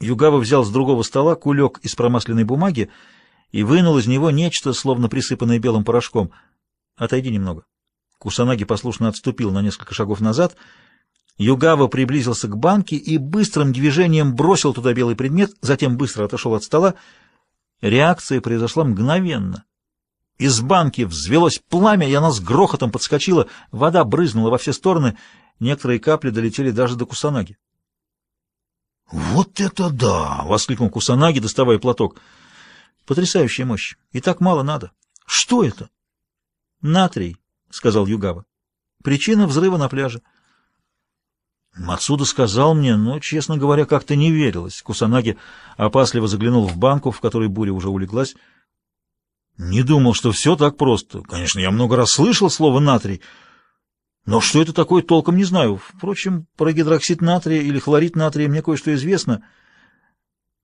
Югава взял с другого стола кулек из промасленной бумаги и вынул из него нечто, словно присыпанное белым порошком. «Отойди немного». Кусанаги послушно отступил на несколько шагов назад. Югава приблизился к банке и быстрым движением бросил туда белый предмет, затем быстро отошел от стола. Реакция произошла мгновенно. Из банки взвелось пламя, и она с грохотом подскочила. Вода брызнула во все стороны. Некоторые капли долетели даже до Кусанаги. «Вот это да!» — воскликнул Кусанаги, доставая платок. «Потрясающая мощь! И так мало надо!» «Что это?» «Натрий», — сказал Югава. «Причина взрыва на пляже». Мацуда сказал мне, но, честно говоря, как-то не верилось. Кусанаги опасливо заглянул в банку, в которой буря уже улеглась. Не думал, что все так просто. Конечно, я много раз слышал слово «натрий», но что это такое, толком не знаю. Впрочем, про гидроксид натрия или хлорид натрия мне кое-что известно.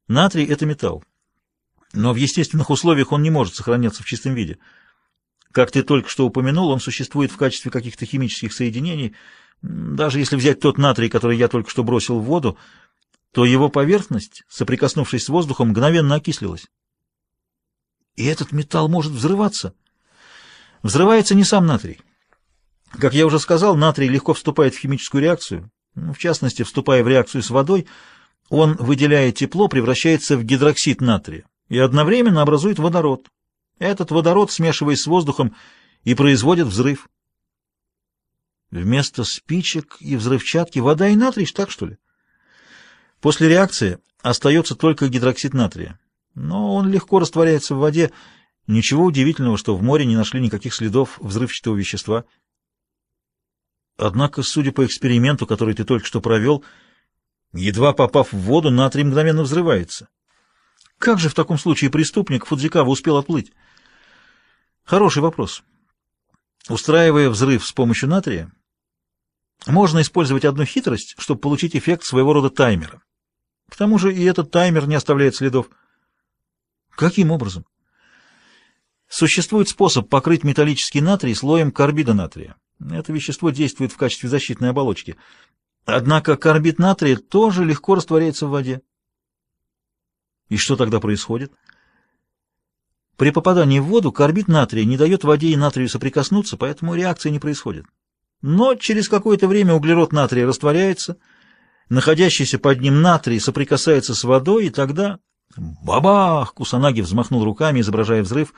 Натрий — это металл. Но в естественных условиях он не может сохраняться в чистом виде. Как ты только что упомянул, он существует в качестве каких-то химических соединений. Даже если взять тот натрий, который я только что бросил в воду, то его поверхность, соприкоснувшись с воздухом, мгновенно окислилась. И этот металл может взрываться? Взрывается не сам натрий. Как я уже сказал, натрий легко вступает в химическую реакцию. Ну, в частности, вступая в реакцию с водой, он, выделяя тепло, превращается в гидроксид натрия и одновременно образует водород. Этот водород, смешиваясь с воздухом, и производит взрыв. Вместо спичек и взрывчатки вода и натрий, так что ли? После реакции остается только гидроксид натрия. Но он легко растворяется в воде. Ничего удивительного, что в море не нашли никаких следов взрывчатого вещества. Однако, судя по эксперименту, который ты только что провел, едва попав в воду, натрий мгновенно взрывается. Как же в таком случае преступник Фудзикава успел отплыть? Хороший вопрос. Устраивая взрыв с помощью натрия, можно использовать одну хитрость, чтобы получить эффект своего рода таймера. К тому же и этот таймер не оставляет следов. Каким образом? Существует способ покрыть металлический натрий слоем карбида натрия. Это вещество действует в качестве защитной оболочки. Однако карбид натрия тоже легко растворяется в воде. И что тогда происходит? При попадании в воду карбид натрия не дает воде и натрию соприкоснуться, поэтому реакции не происходит. Но через какое-то время углерод натрия растворяется, находящийся под ним натрий соприкасается с водой, и тогда... Бабах! Кусанаги взмахнул руками, изображая взрыв.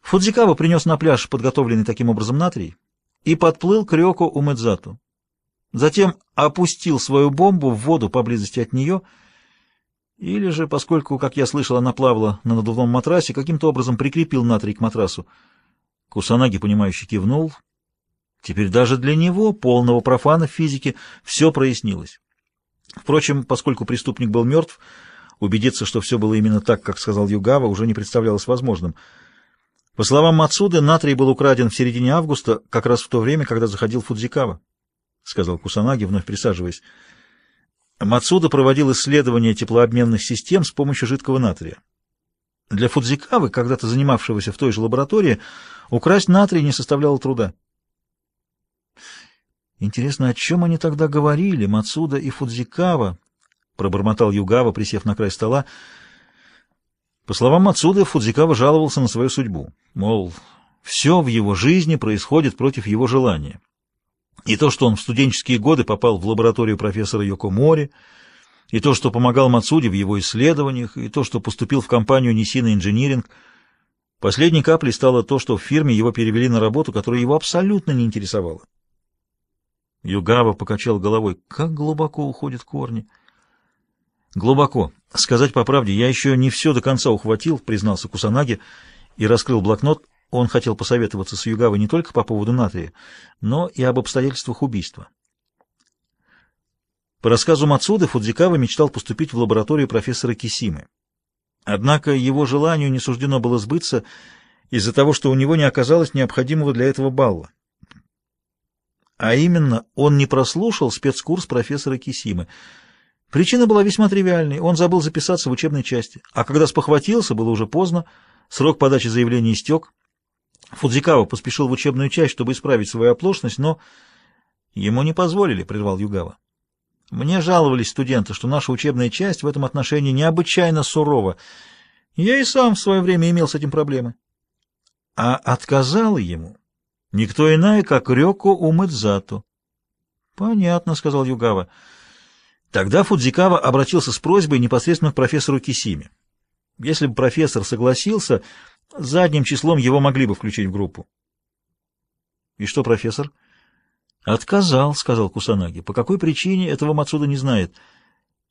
Фудзикава принес на пляж подготовленный таким образом натрий и подплыл к Рёко Умэдзату. Затем опустил свою бомбу в воду поблизости от нее, или же, поскольку, как я слышал, она плавала на надувном матрасе, каким-то образом прикрепил натрий к матрасу. Кусанаги, понимающе кивнул. Теперь даже для него, полного профана в физике, все прояснилось. Впрочем, поскольку преступник был мертв, убедиться, что все было именно так, как сказал Югава, уже не представлялось возможным — по словам Мацуды, натрий был украден в середине августа, как раз в то время, когда заходил Фудзикава, — сказал Кусанаги, вновь присаживаясь. Мацуда проводил исследование теплообменных систем с помощью жидкого натрия. Для Фудзикавы, когда-то занимавшегося в той же лаборатории, украсть натрий не составляло труда. «Интересно, о чем они тогда говорили, Мацуда и Фудзикава?» — пробормотал Югава, присев на край стола. По словам отсюда, Фудзикава жаловался на свою судьбу. Мол, все в его жизни происходит против его желания. И то, что он в студенческие годы попал в лабораторию профессора Йокомори, и то, что помогал Мацуди в его исследованиях, и то, что поступил в компанию Нисина Инжиниринг, последней каплей стало то, что в фирме его перевели на работу, которая его абсолютно не интересовала. Югава покачал головой. Как глубоко уходят корни. Глубоко. Сказать по правде, я еще не все до конца ухватил, признался Кусанаги и раскрыл блокнот. Он хотел посоветоваться с Югавой не только по поводу натрия, но и об обстоятельствах убийства. По рассказу Мацуды, Фудзикава мечтал поступить в лабораторию профессора Кисимы. Однако его желанию не суждено было сбыться из-за того, что у него не оказалось необходимого для этого балла. А именно, он не прослушал спецкурс профессора Кисимы — Причина была весьма тривиальной. Он забыл записаться в учебной части. А когда спохватился, было уже поздно. Срок подачи заявления истек. Фудзикава поспешил в учебную часть, чтобы исправить свою оплошность, но ему не позволили, прервал Югава. Мне жаловались студенты, что наша учебная часть в этом отношении необычайно сурова. Я и сам в свое время имел с этим проблемы. А отказала ему никто иная, как Рёко Умэдзату. — Понятно, — сказал Югава. Тогда Фудзикава обратился с просьбой непосредственно к профессору Кисиме. Если бы профессор согласился, задним числом его могли бы включить в группу. — И что, профессор? — Отказал, — сказал Кусанаги. — По какой причине, этого Мацуда не знает.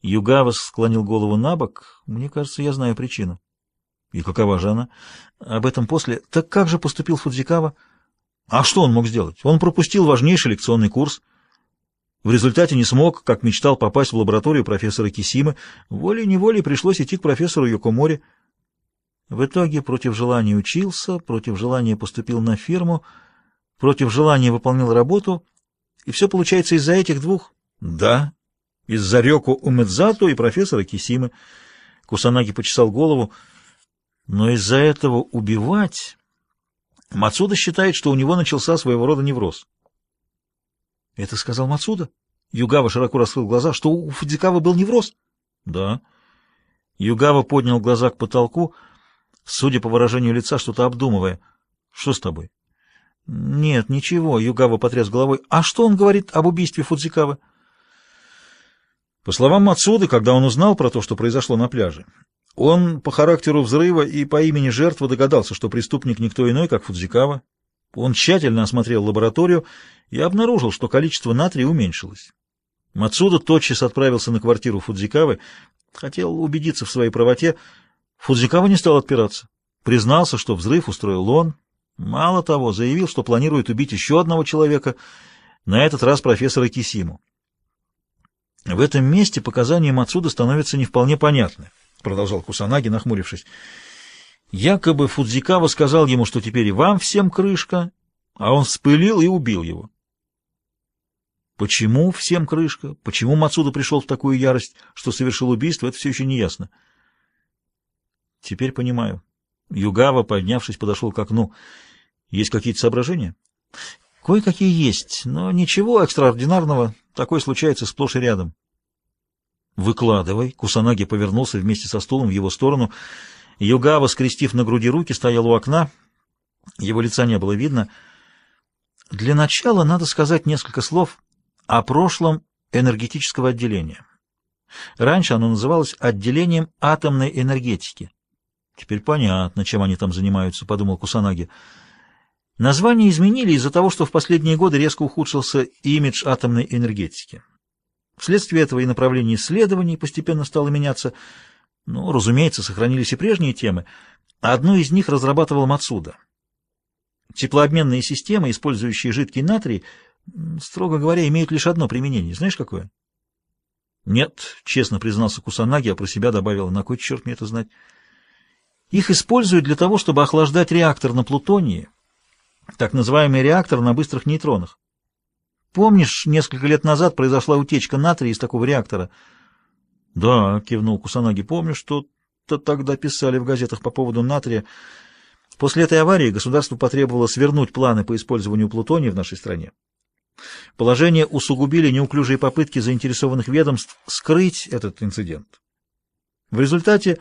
Югава склонил голову на бок. Мне кажется, я знаю причину. — И какова же она? — Об этом после. Так как же поступил Фудзикава? — А что он мог сделать? Он пропустил важнейший лекционный курс. В результате не смог, как мечтал, попасть в лабораторию профессора Кисимы. Волей-неволей пришлось идти к профессору Йокомори. В итоге против желания учился, против желания поступил на фирму, против желания выполнил работу, и все получается из-за этих двух? Да, из-за Рёку Умэдзату и профессора Кисимы. Кусанаги почесал голову. Но из-за этого убивать... Мацуда считает, что у него начался своего рода невроз. — Это сказал Мацуда? Югава широко раскрыл глаза. — Что у Фудзикавы был невроз? — Да. Югава поднял глаза к потолку, — судя по выражению лица, что-то обдумывая. «Что с тобой?» «Нет, ничего», — Югава потряс головой. «А что он говорит об убийстве Фудзикавы?» По словам Мацуды, когда он узнал про то, что произошло на пляже, он по характеру взрыва и по имени жертвы догадался, что преступник никто иной, как Фудзикава. Он тщательно осмотрел лабораторию и обнаружил, что количество натрия уменьшилось. Мацуда тотчас отправился на квартиру Фудзикавы, хотел убедиться в своей правоте, Фудзикава не стал отпираться. Признался, что взрыв устроил он. Мало того, заявил, что планирует убить еще одного человека, на этот раз профессора Кисиму. В этом месте показания Мацуда становятся не вполне понятны, продолжал Кусанаги, нахмурившись. Якобы Фудзикава сказал ему, что теперь и вам всем крышка, а он вспылил и убил его. Почему всем крышка? Почему Мацуда пришел в такую ярость, что совершил убийство, это все еще не ясно. Теперь понимаю. Югава, поднявшись, подошел к окну. Есть какие-то соображения? Кое-какие есть, но ничего экстраординарного. Такое случается сплошь и рядом. Выкладывай. Кусанаги повернулся вместе со стулом в его сторону. Югава, скрестив на груди руки, стоял у окна. Его лица не было видно. Для начала надо сказать несколько слов о прошлом энергетического отделения. Раньше оно называлось отделением атомной энергетики. Теперь понятно, чем они там занимаются, подумал Кусанаги. Название изменили из-за того, что в последние годы резко ухудшился имидж атомной энергетики. Вследствие этого и направление исследований постепенно стало меняться. Но, разумеется, сохранились и прежние темы. Одну из них разрабатывал Мацуда. Теплообменные системы, использующие жидкий натрий, строго говоря, имеют лишь одно применение. Знаешь, какое? Нет, честно признался Кусанаги, а про себя добавил, на кой черт мне это знать? Их используют для того, чтобы охлаждать реактор на плутонии, так называемый реактор на быстрых нейтронах. Помнишь, несколько лет назад произошла утечка натрия из такого реактора? — Да, — кивнул Кусанаги, — помню, что-то тогда писали в газетах по поводу натрия. После этой аварии государство потребовало свернуть планы по использованию плутония в нашей стране. Положение усугубили неуклюжие попытки заинтересованных ведомств скрыть этот инцидент. В результате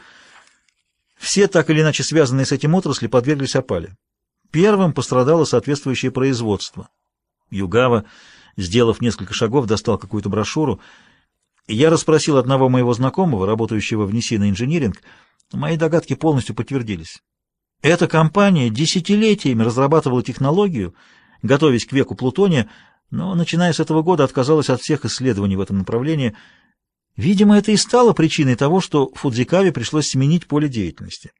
все, так или иначе связанные с этим отрасли, подверглись опале. Первым пострадало соответствующее производство. Югава, сделав несколько шагов, достал какую-то брошюру. Я расспросил одного моего знакомого, работающего в Несино инжиниринг. Мои догадки полностью подтвердились. Эта компания десятилетиями разрабатывала технологию, готовясь к веку плутония, но, начиная с этого года, отказалась от всех исследований в этом направлении – Видимо, это и стало причиной того, что Фудзикаве пришлось сменить поле деятельности.